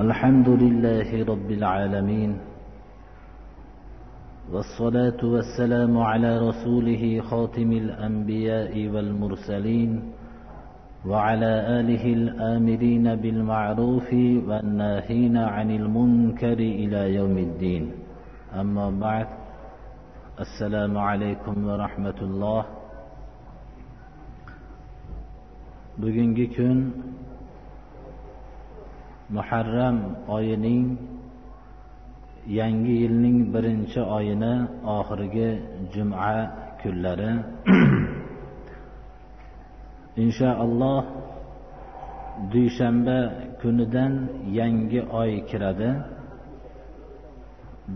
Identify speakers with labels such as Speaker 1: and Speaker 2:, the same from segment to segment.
Speaker 1: الحمد لله رب العالمين والصلاة والسلام على رسوله خاتم الأنبياء والمرسلين وعلى آله الآمرين بالمعروف والناهين عن المنكر إلى يوم الدين. أما بعد السلام عليكم ورحمة الله. bugungi kun muharram oyining yangi yilning birinchi oyini oxirgi juma kunlari. Inshaalloh dushanba kunidan yangi oy kiradi.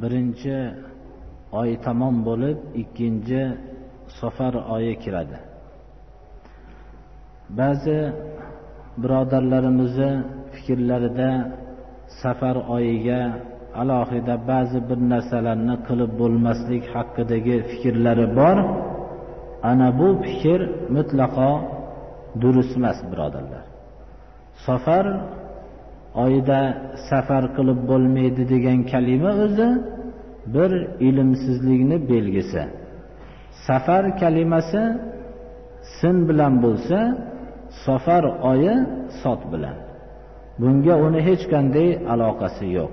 Speaker 1: Birinchi oy tamom bo'lib ikkinchi safar oyi kiradi. Ba'zi birodarlarimizni fikrlarida safar oyiga alohida ba'zi bir narsalarni qilib bo'lmaslik haqidagi fikrlari bor. Ana bu fikr mutlaqo durust emas birodarlar. Safar oyida safar qilib bo'lmaydi degan kalima o'zi bir ilmsizlikni belgisi. Safar kalimasi sin bilan bo'lsa safar oyi sot bilan. Bunga uni hech qanday aloqasi yo'q.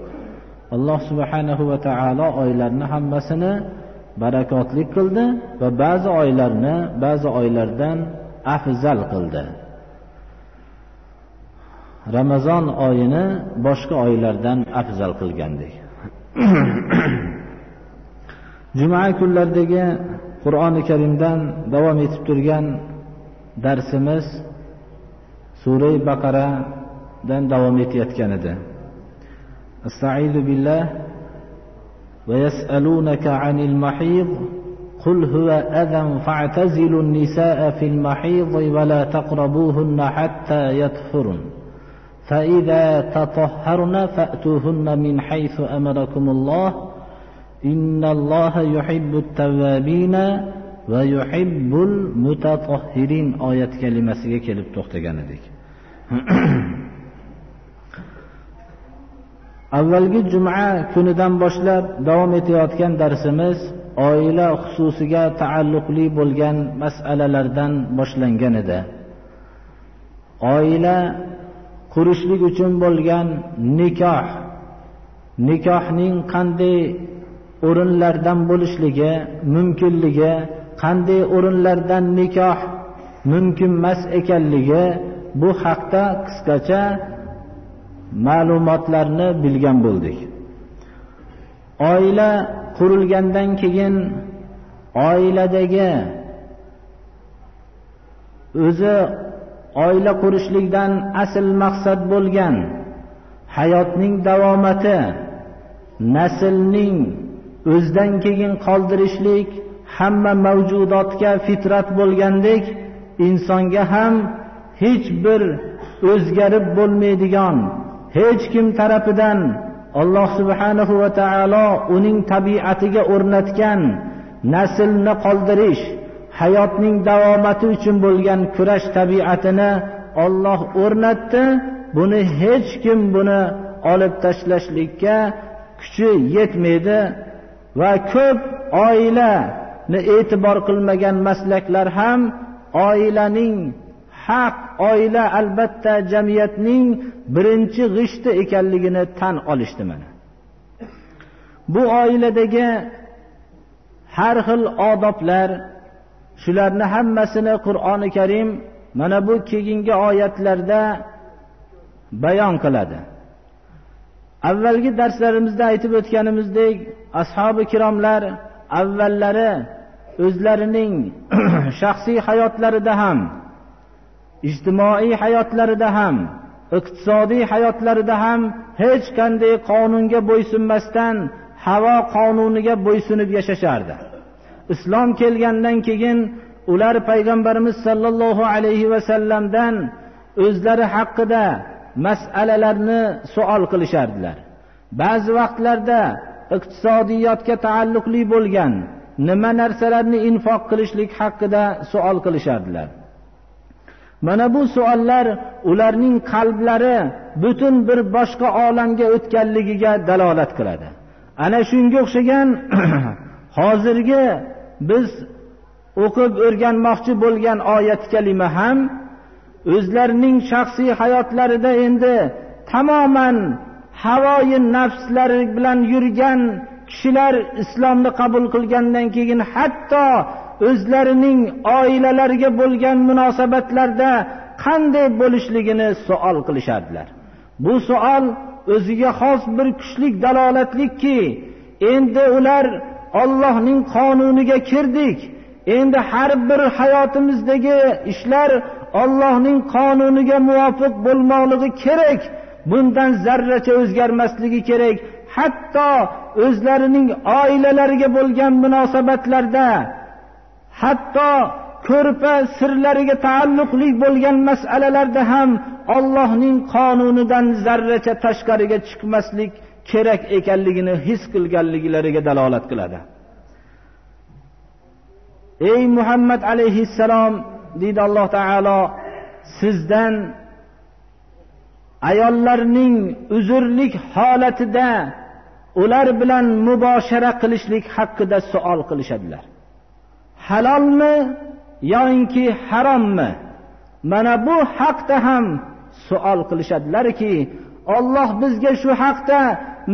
Speaker 1: Alloh subhanahu va taolo oylarni hammasini barakotli qildi va ba'zi oylarni ba'zi oylardan afzal qildi. Ramazon oyini boshqa oylardan afzal qilgandek juma kunlaridagi qur'oni karimdan davom etib turgan darsimiz sura baqaradan davom etayotgan edi استعيذ بالله ويسألونك عن المحيض قل هو أذى فاعتزلوا النساء في المحيض ولا تقربوهن حتى يطهرن فإذا تطهرن فأتوهن من حيث أمركم الله إن الله يحب التوابين ويحب المتطهرين آية كلمة kelib to'xtagan edik avvalgi juma kunidan boshlab davom etayotgan darsimiz oila xususiga taalluqli bo'lgan masalalardan boshlangan edi. Oila qurishlik uchun bo'lgan nikoh nikohning qanday o'rinlardan bo'lishligi mumkinligi qanday o'rinlardan nikoh mumkin emas ekanligi bu haqda qisqacha ma'lumotlarni bilgan bo'ldik. Oila qurilgandan keyin oiladagi o'zi oila qurishlikdan asl maqsad bo'lgan hayotning davomati naslning o'zidan keyin qoldirishlik hamma mavjudotga fitrat bo'lgandek insonga ham hech bir o'zgarib bo'lmaydigan hech kim tarafidan alloh subhanahu va taolo uning tabiatiga o'rnatgan naslni qoldirish hayotning davomati uchun bo'lgan kurash tabiatini olloh o'rnatdi. Buni hech kim buni olib tashlashlikka kuchi yetmaydi va ko'p oilani e'tibor qilmagan maslaklar ham oilaning haq oila albatta jamiyatning birinchi g'ishti ekanligini tan olishdi mana. Bu oiladagi har xil odoblar shularni hammasini qur'oni karim mana bu keyingi oyatlarda bayon qiladi. Avvalgi darslarimizda aytib o'tganimizdek ashobi ikromlar avvallari o'zlarining shaxsiy hayotlarida ham ijtimoiy hayotlarida ham iqtisodiy hayotlarida ham hech qanday qonunga bo'ysunmasdan havo qonuniga bo'ysunib yashashardi. Islom kelgandan keyin ular payg'ambarimiz sollallohu alayhi vasallamdan o'zlari haqida masalalarni suol qilishardilar. Ba'zi vaqtlarda iqtisodiyotga taalluqli bo'lgan nima narsalarni infoq qilishlik haqida suol qilishardilar. Mana bu savollar ularning qalblari butun bir boshqa olamga o'tganligiga dalolat qiladi. Ana shunga o'xshagan hozirgi biz o'qib o'rganmoqchi bo'lgan oyat kalima ham o'zlarining shaxsiy hayotlarida endi tamoman havoyi nafslari bilan yurgan kishilar islomni qabul qilgandan keyin hatto o'zlarining oilalariga bo'lgan munosabatlarda qanday bo'lishligini savol qilishardilar. Bu savol o'ziga xos bir kuchlik dalolatlikki endi ular ollohning qonuniga kirdik. Endi har bir hayotimizdagi ishlar ollohning qonuniga muvofiq bo'lmoqligi kerak bundan zarracha o'zgarmasligi kerak. Hatto o'zlarining oilalariga bo'lgan munosabatlarda hatto ko'rpa sirlariga taalluqli bo'lgan masalalarda ham Allohning qonunidan zarracha tashqariga chiqmaslik kerak ekanligini his qilganliklariga dalolat qiladi. Ey muhammad alayhissalom deydi alloh taolo sizdan ayollarning uzrlik holatida ular bilan muboshara qilishlik haqida savol qilishadilar. Halolmi yoinki harommi? Mana bu haqda ham suol qilishadilarki olloh bizga shu haqda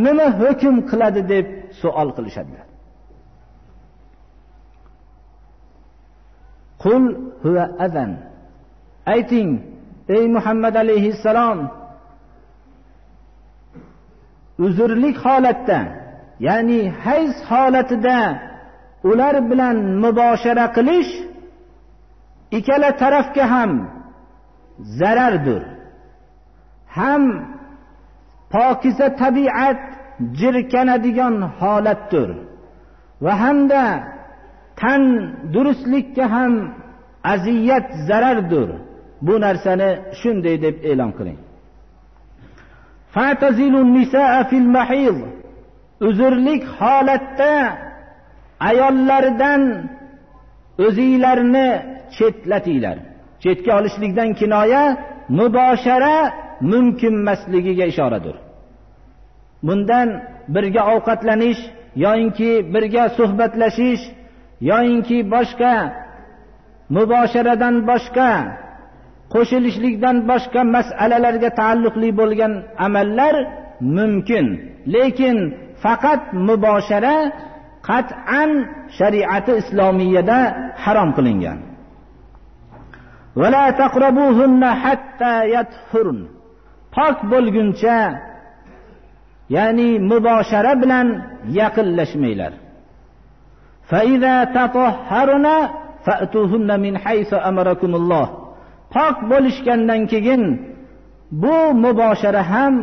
Speaker 1: nima hukm qiladi deb suol qilishadilar. Qul huva adan ayting ey muhammad alayhissalom uzrlik holatda ya'ni hayz holatida ular bilan muboshara qilish ikkala tarafga ham zarardir. Ham pokiza tabiat jirkanadigan holatdir va hamda tan durustlikka ham aziyat zarardir. Bu narsani shunday deb e'lon qiling. Uzrlik holatda ayollardan o'zinglarni chetlatinglar. Chetga olishlikdan kinoya muboshara mumkin emasligiga ishoradir. Bundan birga ovqatlanish yoyinki birga suhbatlashish yoyinki boshqa mubosharadan boshqa qo'shilishlikdan boshqa masalalarga taalluqli bo'lgan amallar mumkin. Lekin faqat muboshara qat'an shariati islomiyada harom qilingan. Pok bo'lguncha ya'ni muboshara bilan yaqinlashmanglar. Pok bo'lishgandan keyin bu muboshara ham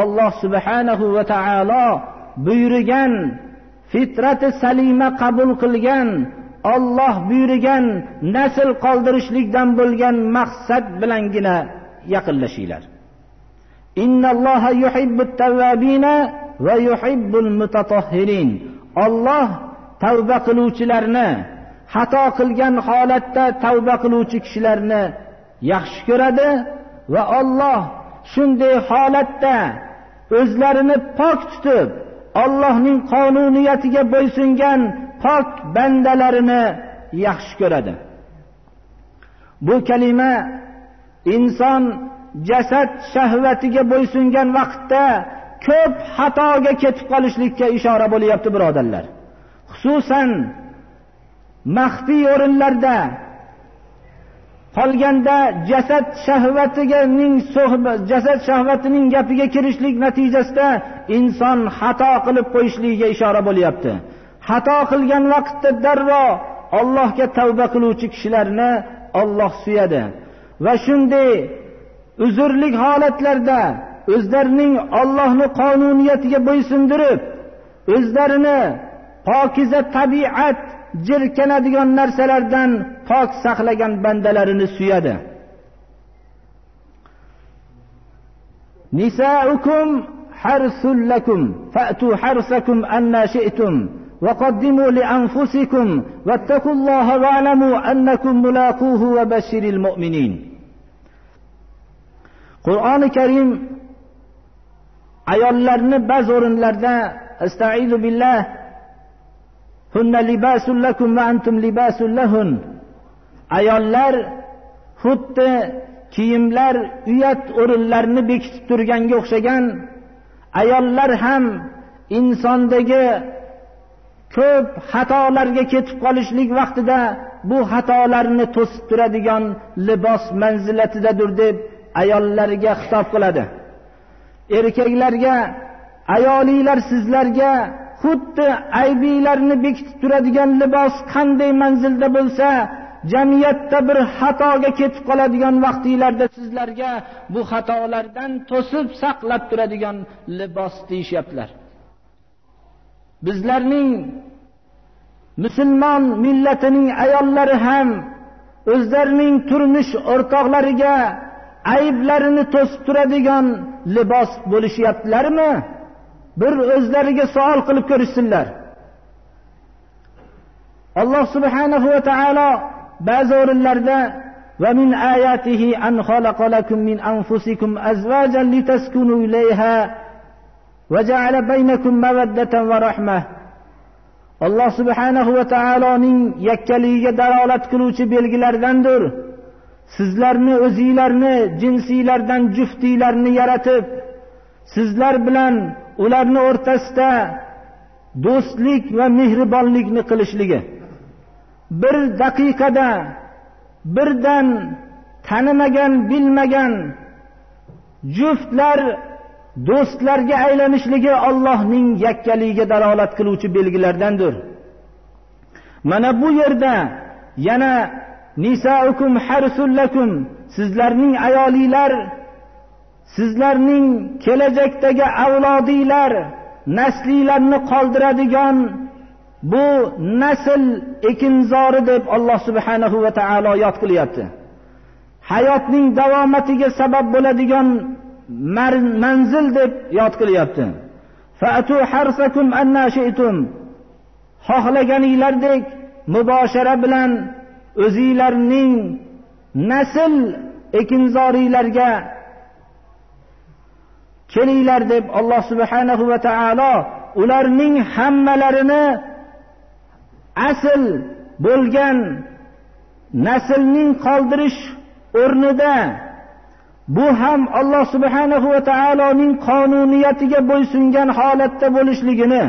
Speaker 1: alloh subhanahu va taolo buyurgan fitrati salima qabul qilgan olloh buyurgan nasl qoldirishlikdan bo'lgan maqsad bilangina yaqinlashinglar. Olloh tavba qiluvchilarni xato qilgan holatda tavba qiluvchi kishilarni yaxshi ko'radi va olloh shunday holatda o'zlarini pok tutib Allohning qonuniyatiga bo'ysungan pok bandalarini yaxshi ko'radi. Bu kalima inson jasad shahvatiga bo'ysungan vaqtda ko'p xatoga ketib qolishlikka ishora bo'lyapti birodarlar. Xususan maxfiy o'rinlarda qolganda jasad shahvatiganing jasad shahvatining gapiga kirishlik natijasida inson xato qilib qo'yishligiga ishora bo'lyapti. Xato qilgan vaqtda darrov allohga tavba qiluvchi kishilarni olloh suyadi. Va shunday uzrlik holatlarda o'zlarining ollohni qonuniyatiga bo'ysundirib o'zlarini pokiza tabiat jirkanadigan narsalardan pok saqlagan bandalarini suyadi nisaukum harsul lakum fa'tu harsakum anna shi'tum وقدموا لأنفسكم واتقوا الله واعلموا أنكم ملاقوه وبشر المؤمنين qur'oni karim ayollarni ba'zi o'rinlarda astaizu billah hunna libasul lakum va antum libasul lahun. Ayollar xuddi kiyimlar uyat o'rinlarini bekitib turganga o'xshagan ayollar ham insondagi ko'p xatolarga ketib qolishlik vaqtida bu xatolarni to'sib turadigan libos manzilatidadir deb ayollarga xitob qiladi. Erkaklarga ayolinglar sizlarga xuddi aybinglarni bekitib turadigan libos qanday manzilda bo'lsa jamiyatda bir xatoga ketib qoladigan vaqtinglarda sizlarga bu xatolardan to'sib saqlab turadigan libos deyishyaptilar. Bizlarning musulmon millatining ayollari ham o'zlarining turmush o'rtoqlariga ayblarini to'sib turadigan libos bo'lishyaptilarmi? bir o'zlariga savol qilib ko'rishsinlar alloh subhanahu va taolo ba'zi o'rinlarda ومن آياته أن خلق لكم من أنفسكم أزواجا لتسكنوا إليها وجعل بينكم مودة ورحمة alloh subhanahu va taoloning yakkaligiga dalolat qiluvchi belgilaridandir sizlarni o'zinglarni jinsiylardan juftiylarni yaratib sizlar bilan ularni o'rtasida do'stlik va mehribonlikni qilishligi bir daqiqada birdan tanimagan bilmagan juftlar do'stlarga aylanishligi Allohning yakkaligiga dalolat qiluvchi belgilardandir. Mana bu yerda yana nisaukum harsullakum sizlarning ayolinglar sizlarning kelajakdagi avlodinglar naslinglarni qoldiradigan bu nasl ekinzori deb Alloh subhanahu va taolo yod qilyapti. Hayotning davomatiga sabab bo'ladigan manzil deb yod qilyapti fatu harsakum anna xohlaganinglardek muboshara bilan o'zinglarning nasl ekinzoriylarga kelinglar deb alloh subhanahu va taolo ularning hammalarini asl bo'lgan naslning qoldirish o'rnida bu ham alloh subhanahu va taoloning qonuniyatiga bo'ysungan holatda bo'lishligini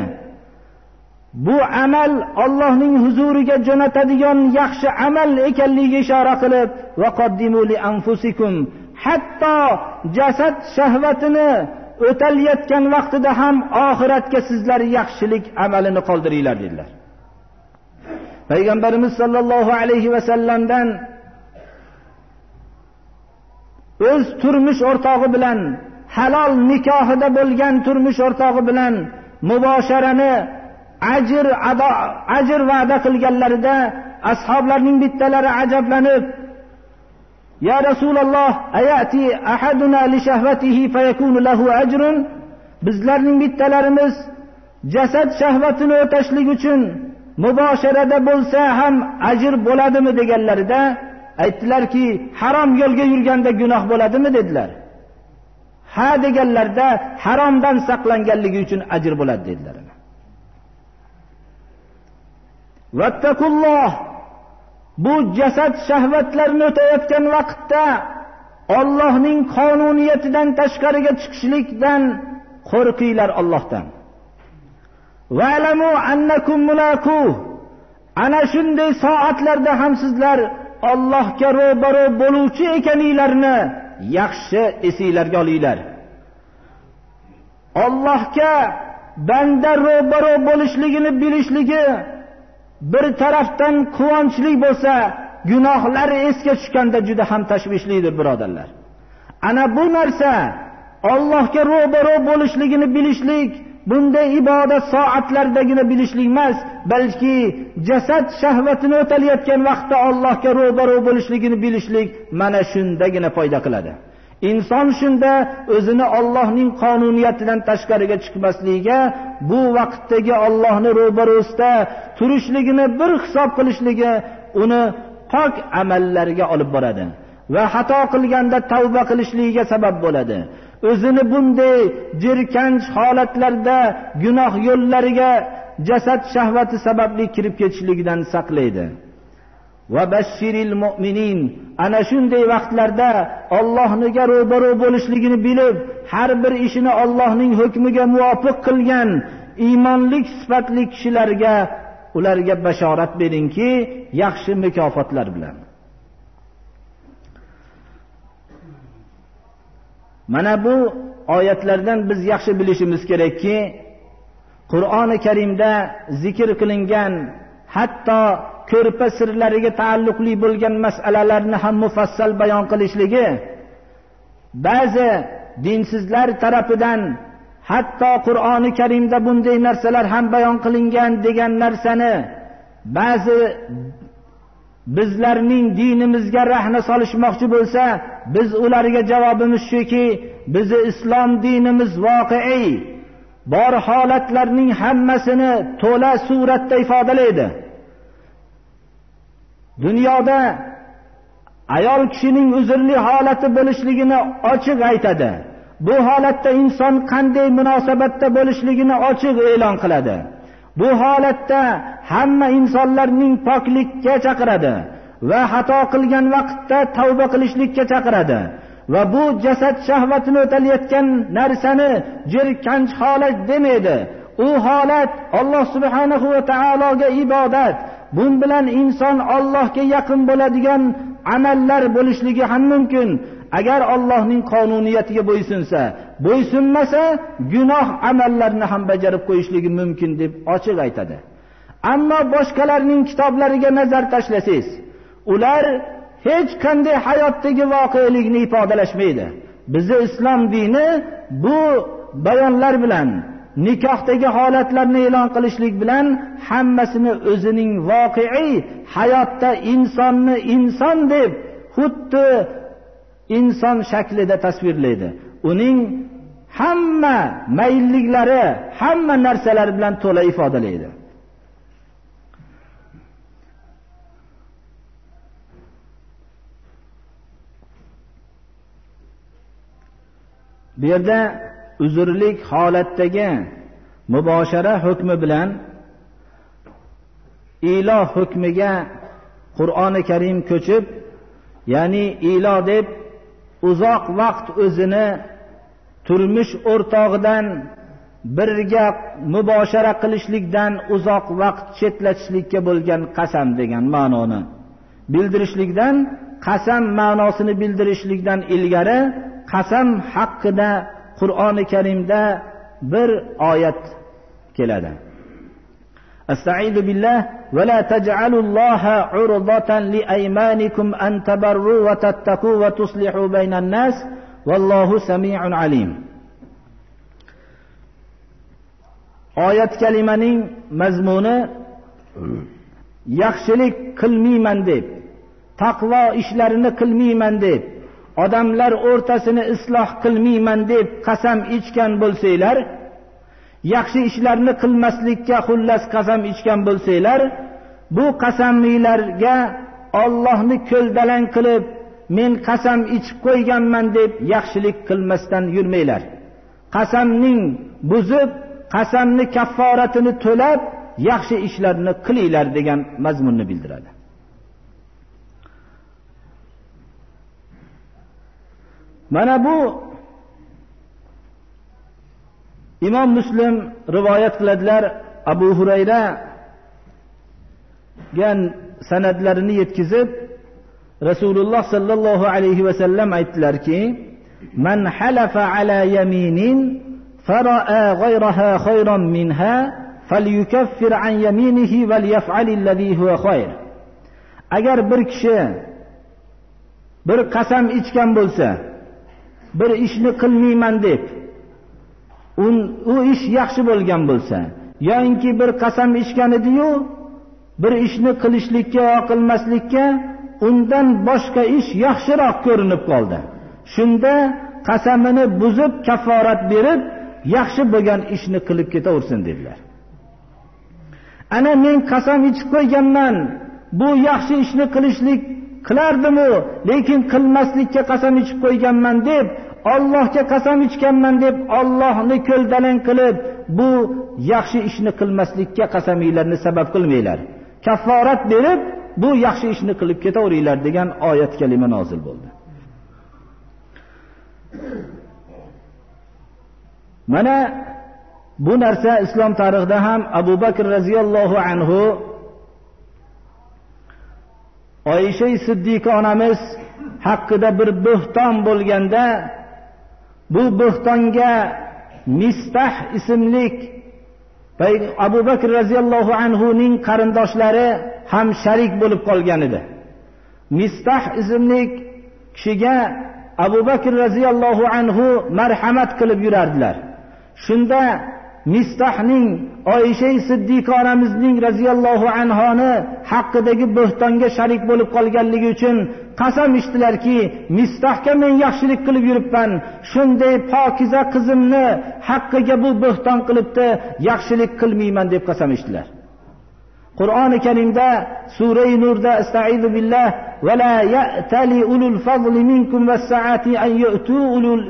Speaker 1: bu amal Allohning huzuriga jo'natadigan yaxshi amal ekanligiga ishora qilib vaqaddimu li anfusikum hatto jasad shahvatini o'talayotgan vaqtida ham oxiratga sizlar yaxshilik amalini qoldiringlar dedilar. Payg'ambarimiz sollallohu alayhi vasallamdan o'z turmush o'rtog'i bilan halol nikohida bo'lgan turmush o'rtog'i bilan mubosharani ajr ado ajr va'da qilganlarida ashoblarning bittalari ajablanib ya rasululloh ayati ahaduna li لشهوته fayakunu lahu ajrun? Bizlarning bittalarimiz jasad shahvatini o'tashlik uchun mubosharada bo'lsa ham ajr bo'ladimi? deganlarida aytdilarki harom yo'lga yurganda gunoh bo'ladimi? dedilar. Ha deganlarida haromdan saqlanganligi uchun ajr bo'ladi dedilar. Vattakulloh bu jasad shahvatlarni o'tayotgan vaqtda Allohning qonuniyatidan tashqariga chiqishlikdan qo'rqinglar Allohdan. Va'lamu annakum mulaku. Ana shunday soatlarda ham sizlar Allohga ro'baro bo'luvchi ekaninglarni yaxshi esinglarga olinglar. Allohga banda ro'baro bo'lishligini bilishligi bir tarafdan quvonchli bo'lsa, gunohlari esga tushganda juda ham tashvishlidir, birodarlar. Ana bu narsa Allohga ro'baro bo'lishligini bilishlik bunday ibodat soatlaridagina bilishlik emas balki jasad shahvatini o'talayotgan vaqtda allohga ro'baro bo'lishligini bilishlik mana shundagina foyda qiladi inson shunda o'zini Allohning qonuniyatidan tashqariga chiqmasligiga bu vaqtdagi Allohni ro'barosida turishligini bir hisob qilishligi uni pok amallarga olib boradi va xato qilganda tavba qilishligiga sabab bo'ladi. O'zini bunday jirkanch holatlarda gunoh yo'llariga jasad shahvati sababli kirib ketishligidan saqlaydi. Va bashiril mu'minin ana shunday vaqtlarda Allohniga ro'baro bo'lishligini bilib har bir ishini Allohning hukmiga muvofiq qilgan iymonlik sifatli kishilarga ularga bashorat beringki yaxshi mukofotlar bilan. Mana bu oyatlardan biz yaxshi bilishimiz kerakki qur'oni karimda zikr qilingan hatto ko'rpa sirlariga taalluqli bo'lgan masalalarni ham mufassal bayon qilishligi ba'zi dinsizlar tarafidan hatto qur'oni karimda bunday narsalar ham bayon qilingan degan narsani ba'zi bizlarning dinimizga rahna solishmoqchi bo'lsa biz ularga javobimiz shuki bizni islom dinimiz voqeiy bor holatlarning hammasini to'la suratda ifodalaydi. Dunyoda ayol kishining uzrli holati bo'lishligini ochiq aytadi. Bu holatda inson qanday munosabatda bo'lishligini ochiq e'lon qiladi. Bu holatda hamma insonlarning poklikka chaqiradi va xato qilgan vaqtda tavba qilishlikka chaqiradi va bu jasad shahvatini o'talayotgan narsani jirkanch holat demaydi. U holat alloh subhanahu va taologa ibodat bu bilan inson Allohga yaqin bo'ladigan amallar bo'lishligi ham mumkin. Agar Allohning qonuniyatiga bo'ysunsa bo'ysunmasa gunoh amallarni ham bajarib qo'yishligi mumkin deb ochiq aytadi. Ammo boshqalarning kitoblariga nazar tashlasangiz ular hech qanday hayotdagi voqelikni ifodalashmaydi. Bizni islom dini bu bayonlar bilan nikohdagi holatlarni e'lon qilishlik bilan hammasini o'zining voqeiy hayotda insonni inson deb xuddi inson shaklida tasvirlaydi. Uning hamma mayilliklari hamma narsalar bilan to'la ifodalaydi. Bu yerda uzrlik holatdagi muboshara hukmi bilan iloh hukmiga qur'oni karim ko'chib ya'ni ilo deb uzoq vaqt o'zini turmush o'rtog'idan birga muboshara qilishlikdan uzoq vaqt chetlatishlikka bo'lgan qasam degan ma'noni. Bildirishlikdan qasam ma'nosini bildirishlikdan ilgari qasam haqida Qur'oni Karimda bir oyat keladi. Astaidu billah va la taj'alullaha urdatan li aymanikum an tabarru va tattaqu va tuslihu baynan nas vallohu sami'un alim. Oyat kalimaning mazmuni yaxshilik qilmayman deb, taqvo ishlarini qilmayman deb odamlar o'rtasini isloh qilmayman deb qasam ichgan bo'lsanglar yaxshi ishlarni qilmaslikka xullas qasam ichgan bo'lsanglar bu qasamlilarga ollohni ko'ldalang qilib men qasam ichib qo'yganman deb yaxshilik qilmasdan yurmanglar. Qasamning buzib qasamni kafforatini to'lab yaxshi ishlarni qilinglar degan mazmunni bildiradi. Mana bu imom muslim rivoyat qiladilar abu hurayra gan san'atlarini yetkazib rasululloh sollallohu alayhi vasallam aytdilarki man halafa ala yaminin fara'a ghayraha khayran minha falyukaffir an yaminihi walyaf'al alladhi huwa khayr. Agar bir kishi bir qasam ichgan bo'lsa bir ishni qilmayman deb. U ish yaxshi bo'lgan bo'lsa yoinki bir qasam ichgan ediyu bir ishni qilishlikka yo qilmaslikka undan boshqa ish yaxshiroq ko'rinib qoldi. Shunda qasamini buzib kafforat berib yaxshi bo'lgan ishni qilib ketaversin dedilar. Ana men qasam ichib qo'yganman bu yaxshi ishni qilishlik qilardimu lekin qilmaslikka qasam ichib qo'yganman deb ollohga qasam ichganman deb ollohni ko'ldalang qilib bu yaxshi ishni qilmaslikka qasamiylarni sabab qilmanglar. Kafforat berib bu yaxshi ishni qilib ketaveringlar degan oyat kalima nozil bo'ldi. Mana bu narsa islom tarixida ham abu bakr roziyallohu anhu oyisha siddiqa onamiz haqida bir bo'xton bo'lganda bu bo'xtonga mistah ismlik abu bakr roziyallohu anhuning qarindoshlari ham sharik bo'lib qolgan edi. Mistah ismli kishiga abu bakr roziyallohu anhu marhamat qilib yurardilar. Shunda mistahning oyisha siddiqa onamizning roziyallohu anhoni haqidagi bo'xtonga sharik bo'lib qolganligi uchun qasam ichdilarki mistahga men yaxshilik qilib yuribman. Shunday pokiza qizimni haqqiga bu bo'xton qilibdi yaxshilik qilmayman deb qasam ichdilar. qur'oni karimda surai nurda astaizu billah ولا يأتل أولو الفضل منكم والسعة أن يؤتوا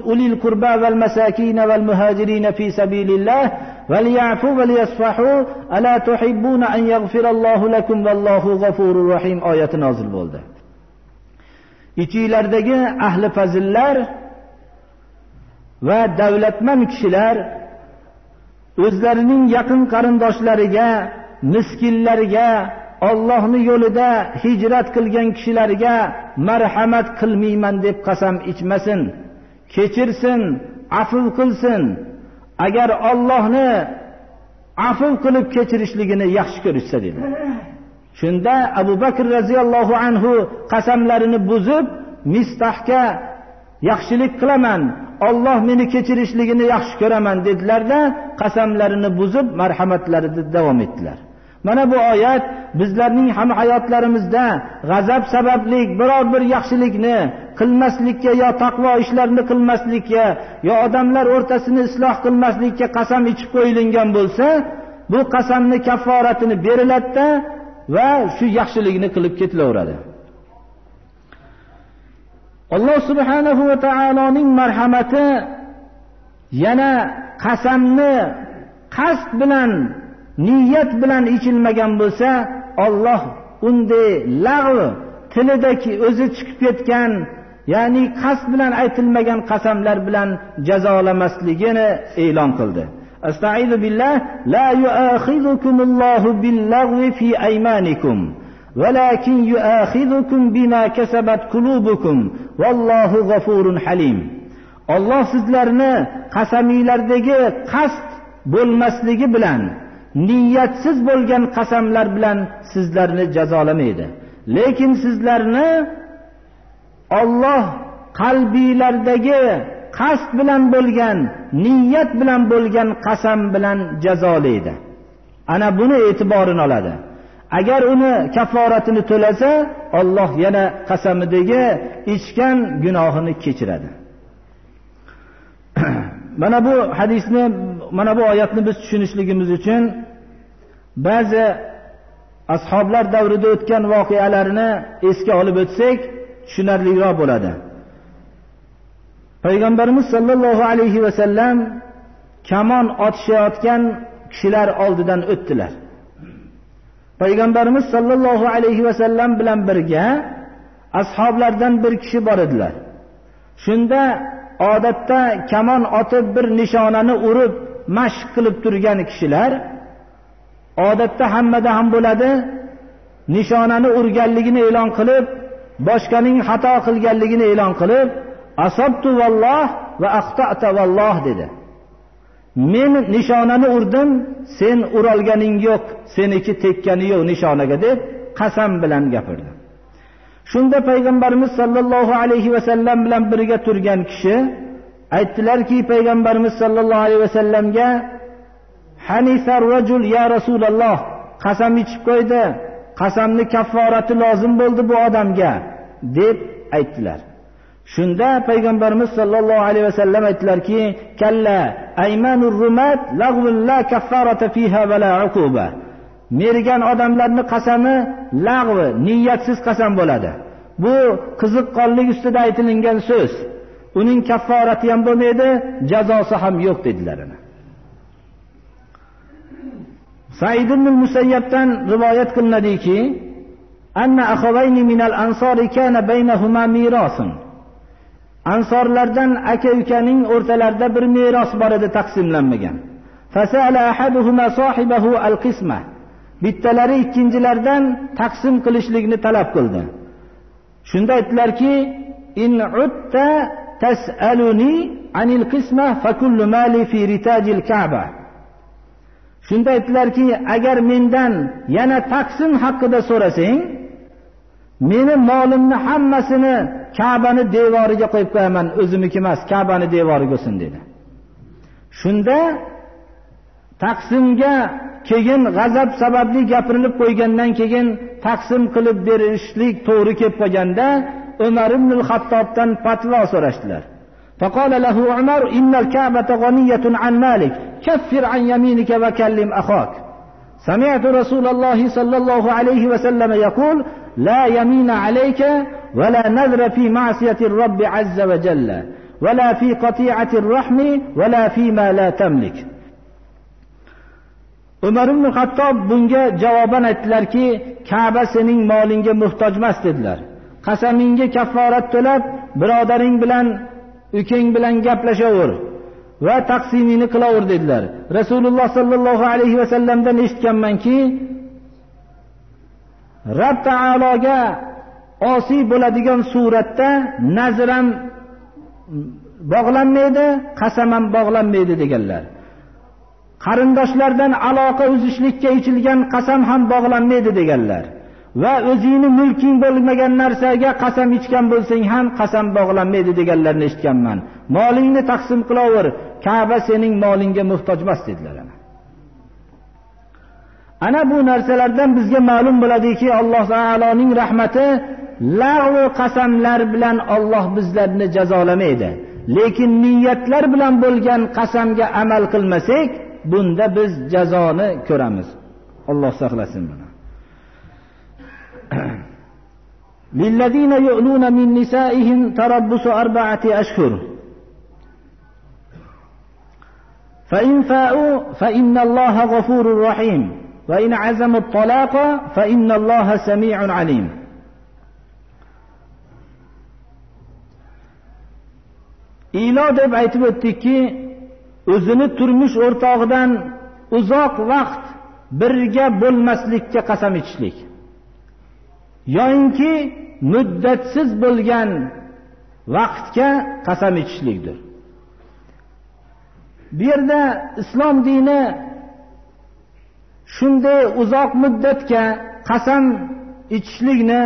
Speaker 1: أولي القربى والمساكين والمهاجرين في سبيل الله وليعفوا وليصفحوا ألا تحبون أن يغفر الله لكم والله غفور رحيم آية نازل bo'ldi ichinglardagi ahli fazillar va davlatmand kishilar o'zlarining yaqin qarindoshlariga miskinlarga ollohni yo'lida hijrat qilgan kishilarga marhamat qilmayman deb qasam ichmasin. Kechirsin afv qilsin. Agar ollohni afv qilib kechirishligini yaxshi ko'rishsa dedi. Shunda abu bakr roziyallohu anhu qasamlarini buzib mistahga yaxshilik qilaman. Olloh meni kechirishligini yaxshi ko'raman dedilarda qasamlarini buzib marhamatlarida davom etdilar. Mana bu oyat bizlarning ham hayotlarimizda g'azab sababli biror bir yaxshilikni qilmaslikka yo taqvo ishlarni qilmaslikka yo odamlar o'rtasini isloh qilmaslikka qasam ichib qo'yilgan bo'lsa bu qasamni kafforatini beriladida va shu yaxshilikni qilib ketilaveradi. Alloh subhanahu va taoloning marhamati yana qasamni qasd bilan niyat bilan ichilmagan bo'lsa olloh unday lag'v tilidagi o'zi chiqib ketgan ya'ni qasd bilan aytilmagan qasamlar bilan jazolamasligini e'lon qildi استعيذ بالله لا يؤاخذكم الله باللغو في أيمانكم ولكن يؤاخذكم بما كسبت قلوبكم والله غفور حليم olloh sizlarni qasamiylardagi qasd bo'lmasligi bilan niyatsiz bo'lgan qasamlar bilan sizlarni jazolamaydi. Lekin sizlarni olloh qalbiylardagi qasd bilan bo'lgan niyat bilan bo'lgan qasam bilan jazolaydi. Ana buni e'tiborini oladi. Agar uni kafforatini to'lasa olloh yana qasamidagi ichgan gunohini kechiradi. Mana bu hadisni mana bu oyatni biz tushunishligimiz uchun ba'zi ashoblar davrida o'tgan voqealarni esga olib o'tsak tushunarliroq bo'ladi. Payg'ambarimiz sollallohu alayhi vasallam kamon otishayotgan kishilar oldidan o'tdilar. Payg'ambarimiz sollallohu alayhi vasallam bilan birga ashoblardan bir kishi bor edilar. Shunda odatda kamon otib bir nishonani urib mashq qilib turgan kishilar odatda hammada ham bo'ladi nishonani urganligini e'lon qilib boshqaning xato qilganligini e'lon qilib asabtu valloh va axtata valloh dedi. Men nishonani urdim sen urolganing yo'q seniki tekkani yo'q nishonaga deb qasam bilan gapirdi. Shunda payg'ambarimiz sollallohu alayhi vasallam bilan birga turgan kishi aytdilarki payg'ambarimiz sollallohu alayhi vasallamga hanisar rajul ya rasululloh qasam ichib qo'ydi qasamni kafforati lozim bo'ldi bu odamga deb aytdilar. Shunda payg'ambarimiz sollallohu alayhi vasallam aytdilarki kalla aymanur rumat la kaffarata fiha va la uquba mergan odamlarni qasami lag'vi niyatsiz qasam bo'ladi. Bu qiziqqonlik ustida aytilingan so'z. Uning kafforati ham bo'lmaydi jazosi ham yo'q dedilar said ibn musayyabdan rivoyat qilinadiki anna akhavayni minal ansori kana baynahuma mirosun ansorlardan aka ukaning o'rtalarida bir meros bor edi taqsimlanmagan. Al qisma bittalari ikkinchilardan taqsim qilishlikni talab qildi. Shunda aytdilarki in utta tas'aluni anil qisma fakullu mali fi ritajil ka'ba. Shunda aytdilarki agar mendan yana taqsim haqida so'rasang meni molimni hammasini kabani devoriga qo'yib qo'yaman o'zimniki emas kabani devoriga bo'lsin dedi. Shunda taqsimga keyin g'azab sababli gapirilib qo'ygandan keyin taqsim qilib berishlik to'g'ri kelib qolganda umar ibn hattobdan fatvo so'rashdilar فقال له عمر إن الكعبة غنية عن مالك كفر عن يمينك وكلم أخاك سمعت رسول الله صلى الله عليه وسلم يقول لا يمين عليك ولا نذر في معصية الرب عز وجل ولا في قطيعة الرحم ولا فيما لا تملك umar ibn hattob bunga javoban aytdilarki kaba sening molingga muhtoj emas dedilar Qasamingga kafforat to'lab birodaring bilan ukang bilan gaplashaver va taqsimingni qilaver dedilar. Rasululloh sollallohu alayhi vasallamdan eshitganmanki rob taologa osiy bo'ladigan suratda nazr ham bog'lanmaydi qasam ham bog'lanmaydi deganlar. Qarindoshlardan aloqa uzishlikka ichilgan qasam ham bog'lanmaydi deganlar. Va o'zingni mulking bo'lmagan narsaga qasam ichgan bo'lsang ham qasam bog'lanmaydi deganlarni eshitganman. Molingni taqsim qilaver kaba sening molingga muhtoj emas dedilar ana. Bu narsalardan bizga ma'lum bo'ladiki alloh taoloning rahmati lag'u qasamlar bilan olloh bizlarni jazolamaydi. Lekin niyatlar bilan bo'lgan qasamga amal qilmasak bunda biz jazoni ko'ramiz. Alloh saqlasin buni. للذين يؤلون من نسائهم تربص أربعة أشهر. فإن فاءوا فإن الله غفور رحيم. وإن عزموا الطلاق فإن الله سميع عليم. ilo deb aytib o'tdikki o'zini turmush o'rtog'idan uzoq vaqt birga bo'lmaslikka qasam ichishlik yoyinki muddatsiz bo'lgan vaqtga qasam ichishlikdir bu yerda islom dini shunday uzoq muddatga qasam ichishlikni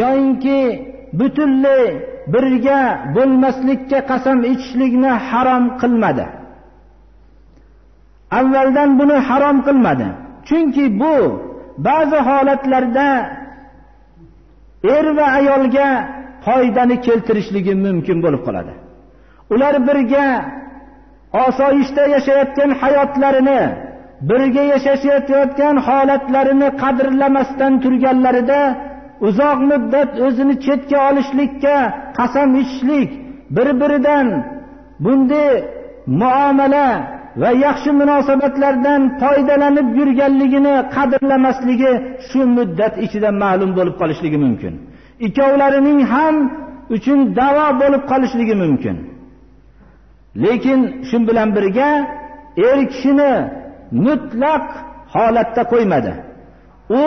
Speaker 1: yoyinki butunlay birga bo'lmaslikka qasam ichishlikni harom qilmadi. Avvaldan buni harom qilmadi. Chunki bu ba'zi holatlarda er va ayolga foydani keltirishligi mumkin bo'lib qoladi. Ular birga osoyishta yashayotgan hayotlarini birga yashashayotgan holatlarini qadrlamasdan turganlarida uzoq muddat o'zini chetga olishlikka qasam ichishlik bir biridan bunday muomala va yaxshi munosabatlardan foydalanib yurganligini qadrlamasligi shu muddat ichida ma'lum bo'lib qolishligi mumkin. Ikkovlarining ham uchun davo bo'lib qolishligi mumkin. Lekin shu bilan birga er kishini mutlaq holatda qo'ymadi. U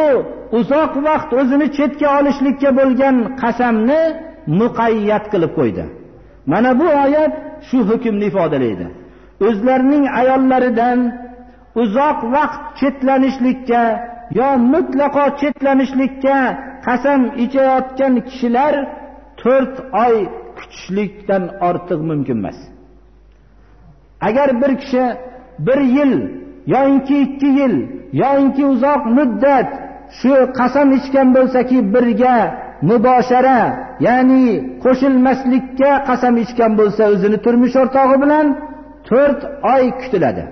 Speaker 1: uzoq vaqt o'zini chetga olishlikka bo'lgan qasamni muqayyat qilib qo'ydi. Mana bu oyat shu hukmni ifodalaydi. O'zlarining ayollaridan uzoq vaqt chetlanishlikka yo mutlaqo chetlanishlikka qasam ichayotgan kishilar to'rt oy kutishlikdan ortiq mumkin emas. Agar bir kishi bir yil yoinki ikki yil yoinki uzoq muddat shu qasam ichgan bo'lsaki birga muboshara ya'ni qo'shilmaslikka qasam ichgan bo'lsa o'zini turmush o'rtog'i bilan to'rt oy kutiladi.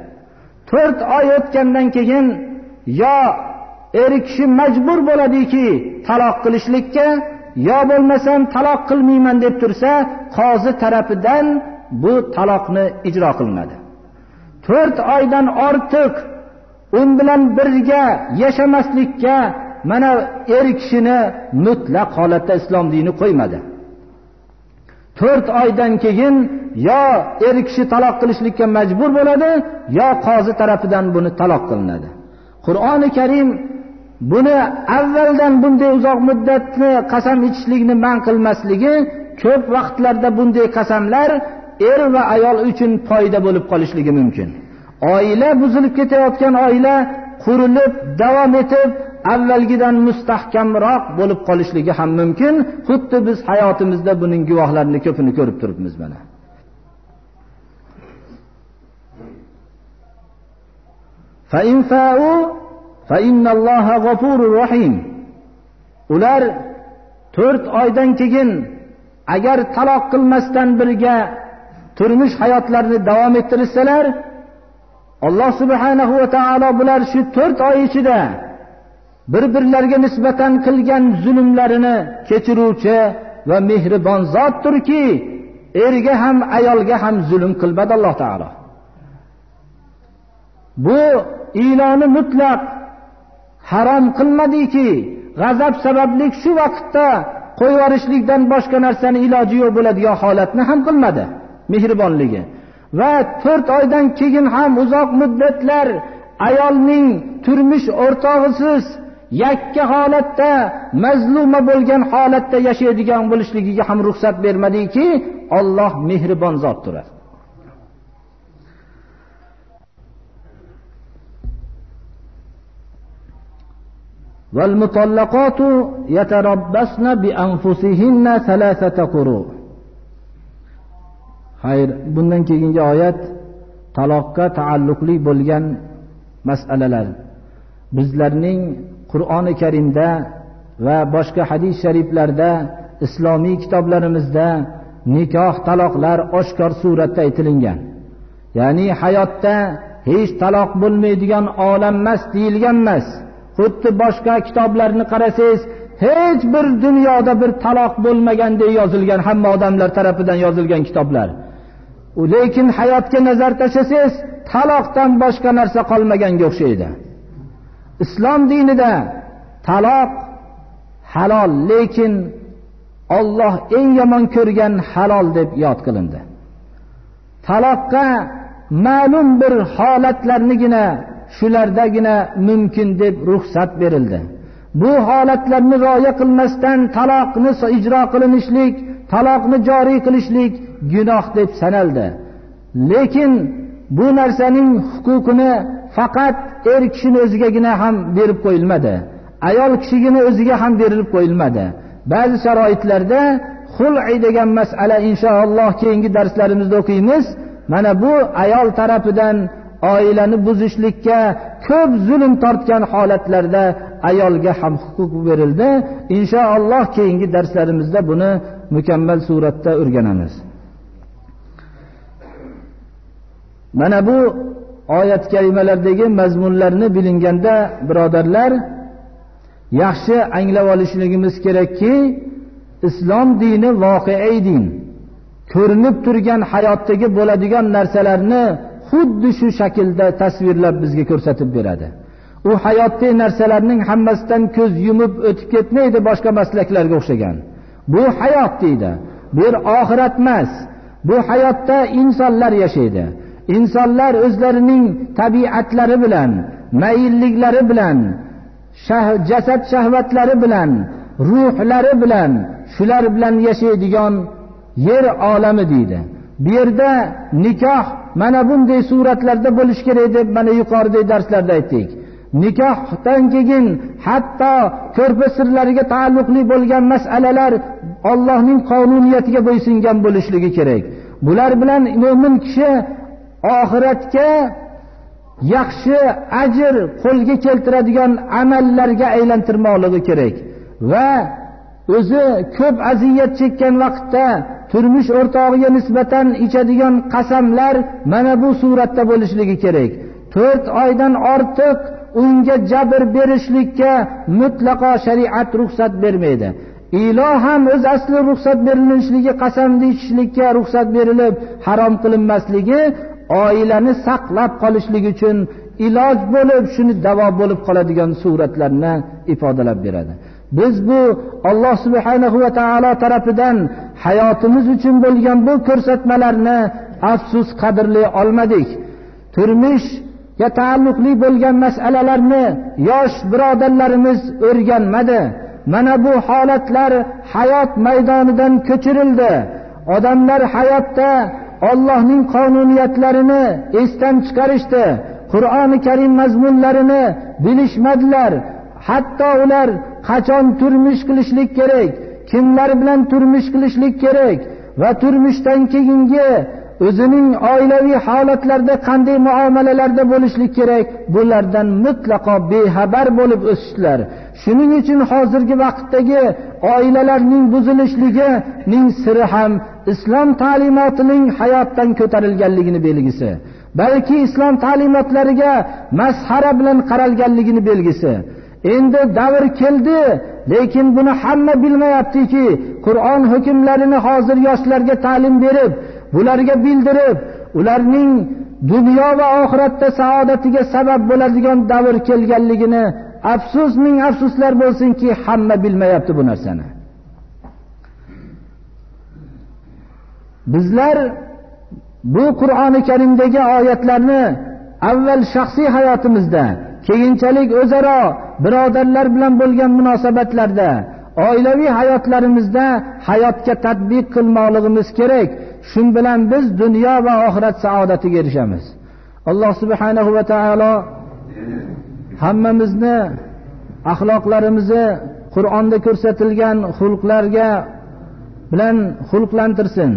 Speaker 1: To'rt oy o'tgandan keyin yo er kishi majbur bo'ladiki taloq qilishlikka yo bo'lmasam taloq qilmayman deb tursa qozi tarafidan bu taloqni ijro qilinadi. To'rt oydan ortiq u bilan birga yashamaslikka mana er kishini mutlaq holatda islom dini qo'ymadi. To'rt oydan keyin yo er kishi taloq qilishlikka majbur bo'ladi yo qozi tarafidan buni taloq qilinadi. Qur'oni karim buni avvaldan bunday uzoq muddatni qasam ichishlikni man qilmasligi ko'p vaqtlarda bunday qasamlar er va ayol uchun foyda bo'lib qolishligi mumkin. Oila buzilib ketayotgan oila qurilib davom etib avvalgidan mustahkamroq bo'lib qolishligi ham mumkin. Xuddi biz hayotimizda buning guvohlarini ko'pini ko'rib turibmiz mana. Ular to'rt oydan keyin agar taloq qilmasdan birga turmush hayotlarini davom ettirishsalar alloh subhanahu va taolo bular shu to'rt oy ichida bir birlariga nisbatan qilgan zulmlarini kechiruvchi va mehribon zotdirki erga ham ayolga ham zulm qilmadi alloh taolo. Bu iloni mutlaq harom qilmadiki g'azab sababli shu vaqtda qo'yib yuborishlikdan boshqa narsani iloji yo'q bo'ladigan holatni ham qilmadi mehribonligi. Va to'rt oydan keyin ham uzoq muddatlar ayolning turmush o'rtog'isiz yakka holatda mazluma bo'lgan holatda yashaydigan bo'lishligiga ham ruxsat bermadiki olloh mehribon zotdir والمطلقات يتربصن بأنفسهن ثلاثة قروء xayr bundan keyingi oyat taloqqa taalluqli bo'lgan masalalar bizlarning qur'oni karimda va boshqa hadis shariflarda islomiy kitoblarimizda nikoh taloqlar oshkor suratda aytilingan. Ya'ni hayotda hech taloq bo'lmaydigan olam emas deyilgan emas. Xuddi boshqa kitoblarni qarasangiz hech bir dunyoda bir taloq bo'lmagan deb yozilgan hamma odamlar tarafidan yozilgan kitoblar. Lekin hayotga nazar tashlasangiz taloqdan boshqa narsa qolmaganga o'xshaydi. Islom dinida taloq halol lekin Alloh eng yomon ko'rgan halol deb yod qilindi. Taloqqa ma'lum bir holatlarnigina shulardagina mumkin deb ruxsat berildi. Bu holatlarni rioya qilmasdan taloqni ijro qilinishlik taloqni joriy qilishlik gunoh deb sanaldi. Lekin bu narsaning huquqini faqat er kishini o'zigagina ham berib qo'yilmadi. Ayol kishigina o'ziga ham berilib qo'yilmadi. Ba'zi sharoitlarda xul'i degan masala inshaalloh keyingi darslarimizda o'qiymiz. Mana bu ayol tarafidan oilani buzishlikka ko'p zulm tortgan holatlarda ayolga ham huquq berildi. Inshaalloh keyingi darslarimizda buni mukammal suratda o'rganamiz. Mana bu oyat kalimalardagi mazmunlarni bilinganda birodarlar yaxshi anglab olishligimiz kerakki islom dini voqeiy din. Ko'rinib turgan hayotdagi bo'ladigan narsalarni xuddi shu shaklda tasvirlab bizga ko'rsatib beradi. U hayotdagi narsalarning hammasidan ko'z yumib o'tib ketmaydi boshqa maslaklarga o'xshagan. Bu hayot deydi. Bu yer oxirat emas. Bu hayotda insonlar yashaydi. Insonlar o'zlarining tabiatlari bilan mayilliklari bilan shah, jasad shahvatlari bilan ruhlari bilan shular bilan yashaydigan yer olami deydi. Bu yerda nikoh mana bunday suratlarda bo'lishi kerak deb mana yuqoridagi darslarda aytdik. Nikohdan keyin hatto ko'rpa sirlariga taalluqli bo'lgan masalalar ollohning qonuniyatiga bo'ysungan bo'lishligi kerak. Bular bilan mo'min kishi oxiratga yaxshi ajr qo'lga keltiradigan amallarga aylantirmoqligi kerak. Va o'zi ko'p aziyat chekkan vaqtda turmush o'rtog'iga nisbatan ichadigan qasamlar mana bu suratda bo'lishligi kerak. To'rt oydan ortiq unga jabr berishlikka mutlaqo shariat ruxsat bermaydi. Iloh ham o'z asli ruxsat berilishligi qasamni ichishlikka ruxsat berilib harom qilinmasligi oilani saqlab qolishlik uchun iloj bo'lib shuni davo bo'lib qoladigan suratlarni ifodalab beradi. Biz bu alloh subhanahu va taolo tarafidan hayotimiz uchun bo'lgan bu ko'rsatmalarni afsus qadrlay olmadik. Turmushga taalluqli bo'lgan masalalarni yosh birodarlarimiz o'rganmadi. Mana bu holatlar hayot maydonidan ko'chirildi. Odamlar hayotda ollohning qonuniyatlarini esdan chiqarishdi. Qur'oni karim mazmunlarini bilishmadilar. Hatto ular qachon turmush qilishlik kerak kimlar bilan turmush qilishlik kerak va turmushdan keyingi o'zining oilaviy holatlarda qanday muomalalarda bo'lishlik kerak bulardan mutlaqo bexabar bo'lib o'sishdilar. Shuning uchun hozirgi vaqtdagi oilalarning buzilishligining siri ham islom ta'limotining hayotdan ko'tarilganligini belgisi. Balki islom ta'limotlariga masxara bilan qaralganligini belgisi. Endi davr keldi lekin buni hamma bilmayaptiki qur'on hukmlarini hozir yoshlarga ta'lim berib bularga bildirib ularning dunyo va oxiratda saodatiga sabab bo'ladigan davr kelganligini afsus ming afsuslar bo'lsinki hamma bilmayapti bu narsani. Bizlar bu qur'oni karimdagi oyatlarni avval shaxsiy hayotimizda keyinchalik o'zaro birodarlar bilan bo'lgan munosabatlarda oilaviy hayotlarimizda hayotga tadbiq qilmoqligimiz kerak. Shu bilan biz dunyo va oxirat saodatiga erishamiz. Alloh subhanahu va taolo hammamizni axloqlarimizni qur'onda ko'rsatilgan xulqlarga bilan xulqlantirsin.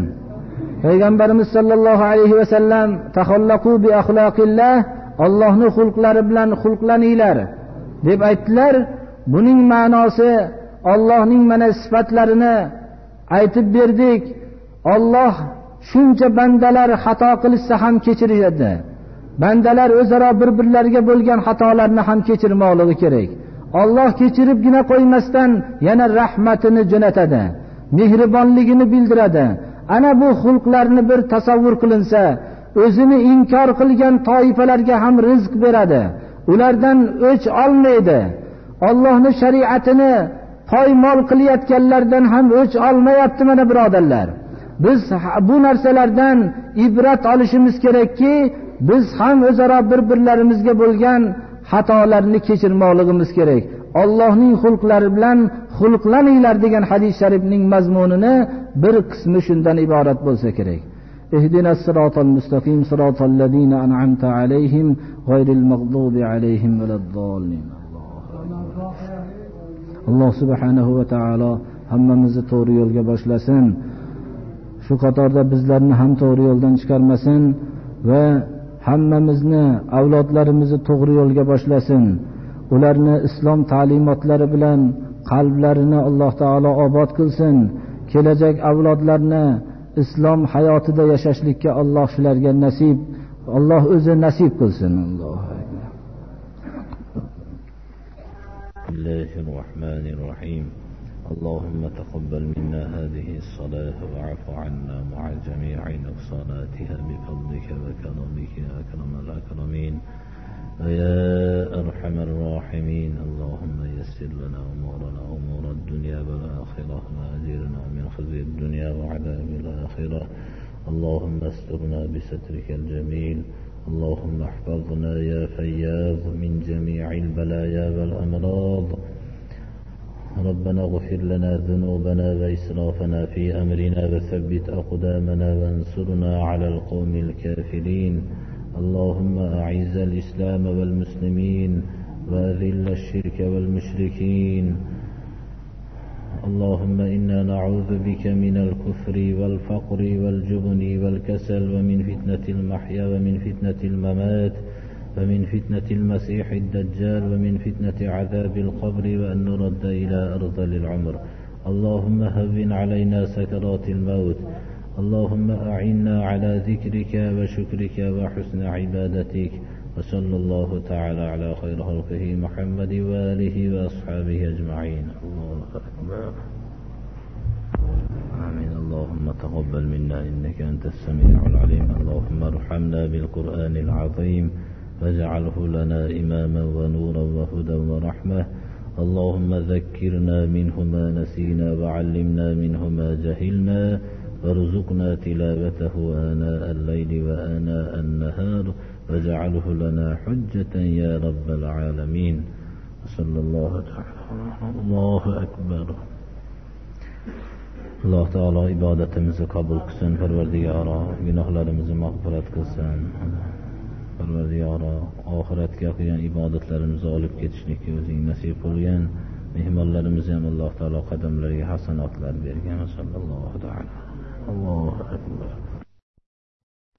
Speaker 1: Payg'ambarimiz sollallohu alayhi vasallam tahollaqu bi axloqillah ollohni xulqlari bilan xulqlaninglar deb aytdilar. Buning ma'nosi ollohning mana sifatlarini aytib berdik. Olloh shuncha bandalar xato qilishsa ham kechiradi bandalar o'zaro bir birlariga bo'lgan xatolarni ham kechirmoqligi kerak. Olloh kechiribgina qo'ymasdan yana rahmatini jo'natadi mehribonligini bildiradi. Ana bu xulqlarni bir tasavvur qilinsa o'zini inkor qilgan toifalarga ham rizq beradi. Ulardan o'ch olmaydi. Ollohni shariatini poymol qilayotganlardan ham o'ch olmayapti mana birodarlar. Biz bu narsalardan ibrat olishimiz kerakki biz ham o'zaro bir birlarimizga bo'lgan xatolarni kechirmoqligimiz kerak ollohning xulqlari bilan xulqlaninglar degan hadis sharifning mazmunini bir qismi shundan iborat bo'lsa kerak اهدنا الصراط المستقيم صراط الذين أنعمت عليهم غير المغضوب عليهم ولا الضالين alloh subhanahu va taolo hammamizni to'g'ri yo'lga boshlasin shu qatorda bizlarni ham to'g'ri yo'ldan chiqarmasin va hammamizni avlodlarimizni to'g'ri yo'lga boshlasin ularni islom ta'limotlari bilan qalblarini alloh taolo obod qilsin kelajak avlodlarni islom hayotida yashashlikka alloh shularga nasib alloh o'zi nasib qilsin alloh
Speaker 2: الله الرحمن الرحيم اللهم تقبل منا هذه الصلاة وعف عنا مع جميع نقصاناتها بفضلك وكرمك يا أكرم الأكرمين. ويا أرحم الراحمين. اللهم يسر لنا أمورنا أمور الدنيا والآخرة وأجرنا من خزي الدنيا وعذاب الآخرة. اللهم استرنا بسترك الجميل. اللهم احفظنا يا فياض من جميع البلايا والأمراض. ربنا اغفر لنا ذنوبنا وإسرافنا في أمرنا وثبت أقدامنا وانصرنا على القوم الكافرين. اللهم أعز الإسلام والمسلمين وأذل الشرك والمشركين. اللهم إنا نعوذ بك من الكفر والفقر والجبن والكسل ومن فتنة المحيا ومن فتنة الممات. ومن فتنة المسيح الدجال ومن فتنة عذاب القبر وأن نرد إلى أرض العمر اللهم هون علينا سكرات الموت. اللهم أعنا على ذكرك وشكرك وحسن عبادتك. وصلى الله تعالى على خير خلقه محمد وآله وأصحابه أجمعين. الله أكبر. اللهم تقبل منا إنك أنت السميع العليم. اللهم ارحمنا بالقرآن العظيم. واجعله لنا إماما ونورا وهدى ورحمة اللهم ذكرنا منه ما نسينا وعلمنا منه ما جهلنا وارزقنا تلاوته آناء الليل وآناء النهار واجعله لنا حجة يا رب العالمين صلى الله تعالى الله أكبر alloh taolo ibodatimizni qabul qilsin parvardigoro gunohlarimizni mag'firat qilsin parvardigoro oxiratga qilgan ibodatlarimizni olib ketishlikka o'zing nasib qilgin mehmonlarimizni ham alloh taolo qadamlariga hasanotlar bergin sallallohu taala. Allohu akbar.